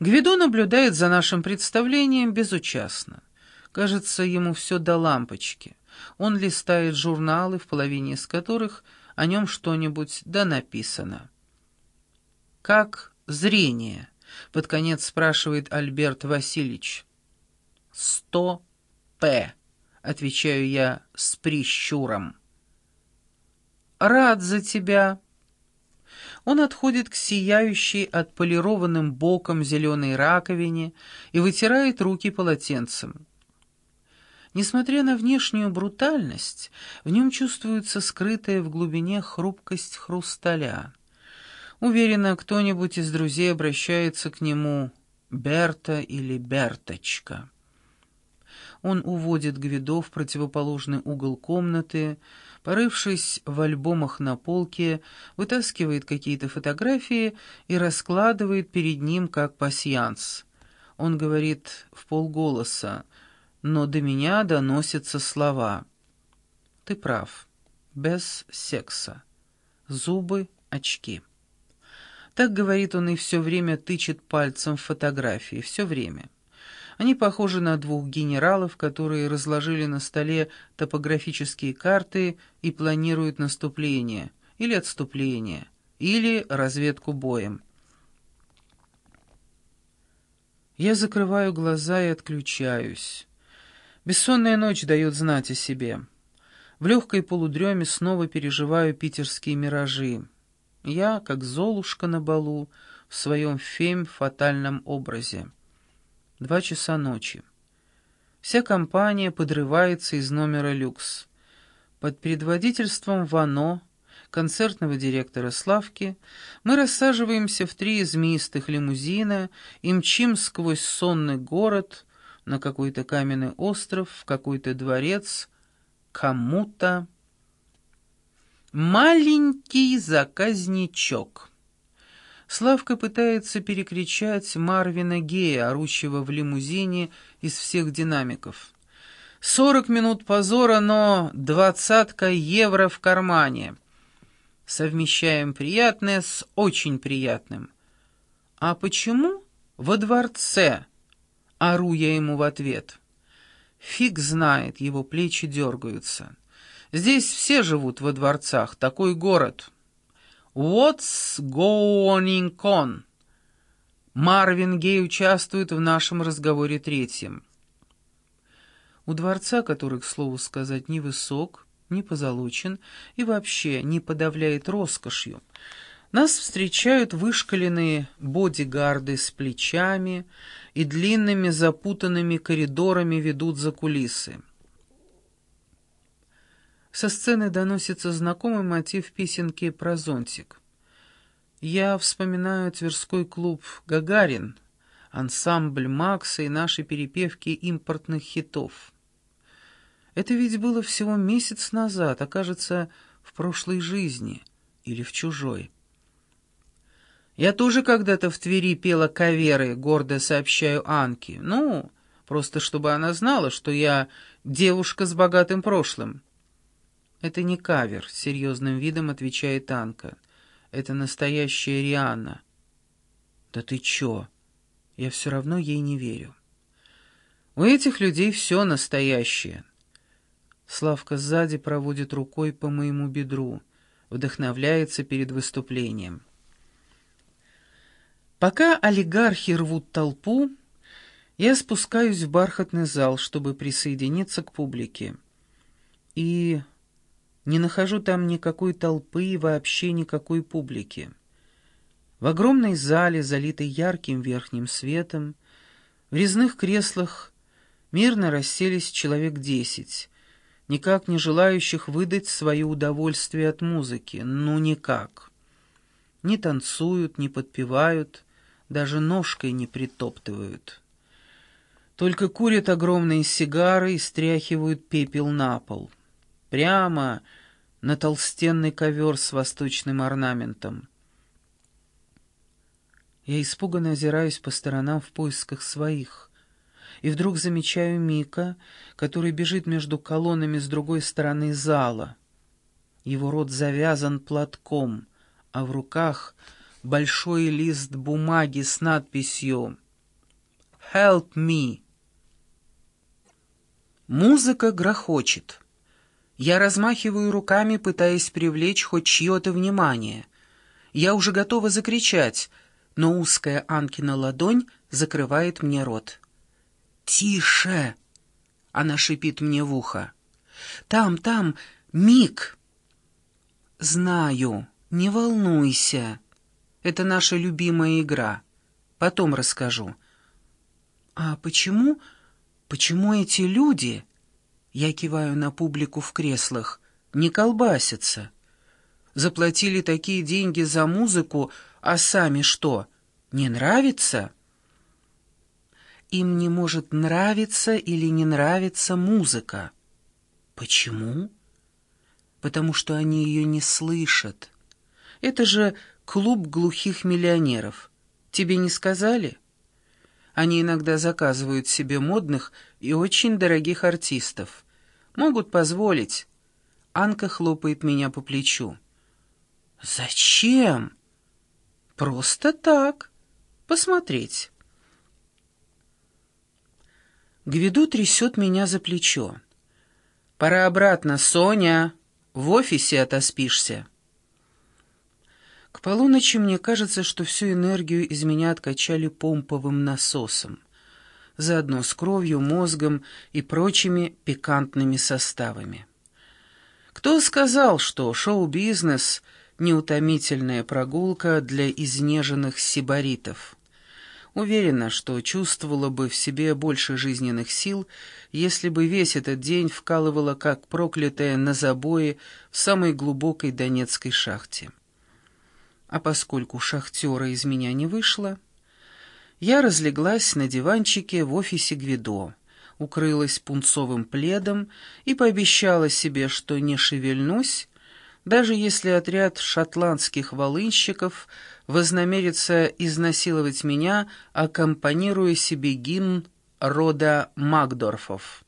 Гвидо наблюдает за нашим представлением безучастно. Кажется, ему все до лампочки. Он листает журналы, в половине из которых о нем что-нибудь да написано. «Как зрение?» — под конец спрашивает Альберт Васильевич. «Сто П», — отвечаю я с прищуром. «Рад за тебя», он отходит к сияющей отполированным боком зеленой раковине и вытирает руки полотенцем. Несмотря на внешнюю брутальность, в нем чувствуется скрытая в глубине хрупкость хрусталя. Уверенно, кто-нибудь из друзей обращается к нему «Берта» или «Берточка». Он уводит Гвидо в противоположный угол комнаты, порывшись в альбомах на полке, вытаскивает какие-то фотографии и раскладывает перед ним как пасьянс. Он говорит в полголоса, но до меня доносятся слова. «Ты прав. Без секса. Зубы, очки». Так говорит он и все время тычет пальцем в фотографии, все время. Они похожи на двух генералов, которые разложили на столе топографические карты и планируют наступление, или отступление, или разведку боем. Я закрываю глаза и отключаюсь. Бессонная ночь дает знать о себе. В легкой полудреме снова переживаю питерские миражи. Я, как Золушка на балу, в своем фем-фатальном образе. Два часа ночи. Вся компания подрывается из номера «Люкс». Под предводительством Вано, концертного директора Славки, мы рассаживаемся в три змеистых лимузина и мчим сквозь сонный город на какой-то каменный остров, в какой-то дворец, кому-то. Маленький заказничок. Славка пытается перекричать Марвина Гея, орущего в лимузине из всех динамиков. «Сорок минут позора, но двадцатка евро в кармане». Совмещаем приятное с очень приятным. «А почему во дворце?» — ору я ему в ответ. Фиг знает, его плечи дергаются. Здесь все живут во дворцах, такой город». What's going on? Марвин Гей участвует в нашем разговоре третьем. У дворца, который, к слову сказать, не высок, не позолочен и вообще не подавляет роскошью, нас встречают вышкаленные бодигарды с плечами и длинными запутанными коридорами ведут за кулисы. Со сцены доносится знакомый мотив песенки про зонтик. Я вспоминаю Тверской клуб «Гагарин», ансамбль Макса и наши перепевки импортных хитов. Это ведь было всего месяц назад, а кажется, в прошлой жизни или в чужой. Я тоже когда-то в Твери пела каверы, гордо сообщаю Анке. Ну, просто чтобы она знала, что я девушка с богатым прошлым. «Это не кавер», — серьезным видом отвечает Анка. «Это настоящая Рианна». «Да ты чё? Я все равно ей не верю». «У этих людей все настоящее». Славка сзади проводит рукой по моему бедру, вдохновляется перед выступлением. Пока олигархи рвут толпу, я спускаюсь в бархатный зал, чтобы присоединиться к публике. И не нахожу там никакой толпы и вообще никакой публики. В огромной зале, залитой ярким верхним светом, в резных креслах мирно расселись человек десять, никак не желающих выдать свое удовольствие от музыки, ну никак. Не танцуют, не подпевают, даже ножкой не притоптывают. Только курят огромные сигары и стряхивают пепел на пол прямо на толстенный ковер с восточным орнаментом. Я испуганно озираюсь по сторонам в поисках своих, и вдруг замечаю Мика, который бежит между колоннами с другой стороны зала. Его рот завязан платком, а в руках большой лист бумаги с надписью help me». Музыка грохочет. Я размахиваю руками, пытаясь привлечь хоть чье-то внимание. Я уже готова закричать, но узкая Анкина ладонь закрывает мне рот. «Тише!» — она шипит мне в ухо. «Там, там, Мик!» «Знаю, не волнуйся. Это наша любимая игра. Потом расскажу». «А почему... почему эти люди...» Я киваю на публику в креслах. «Не колбасятся. Заплатили такие деньги за музыку, а сами что, не нравится?» Им не может нравиться или не нравиться музыка. Почему? Потому что они ее не слышат. Это же клуб глухих миллионеров. Тебе не сказали?» Они иногда заказывают себе модных и очень дорогих артистов. Могут позволить. Анка хлопает меня по плечу. «Зачем?» «Просто так. Посмотреть». Гвиду трясет меня за плечо. «Пора обратно, Соня. В офисе отоспишься». К полуночи мне кажется, что всю энергию из меня откачали помповым насосом, заодно с кровью, мозгом и прочими пикантными составами. Кто сказал, что шоу-бизнес — неутомительная прогулка для изнеженных сибаритов? Уверена, что чувствовала бы в себе больше жизненных сил, если бы весь этот день вкалывала, как проклятая, на забое в самой глубокой донецкой шахте. А поскольку шахтера из меня не вышло, я разлеглась на диванчике в офисе Гвидо, укрылась пунцовым пледом и пообещала себе, что не шевельнусь, даже если отряд шотландских волынщиков вознамерится изнасиловать меня, аккомпанируя себе гимн рода Макдорфов.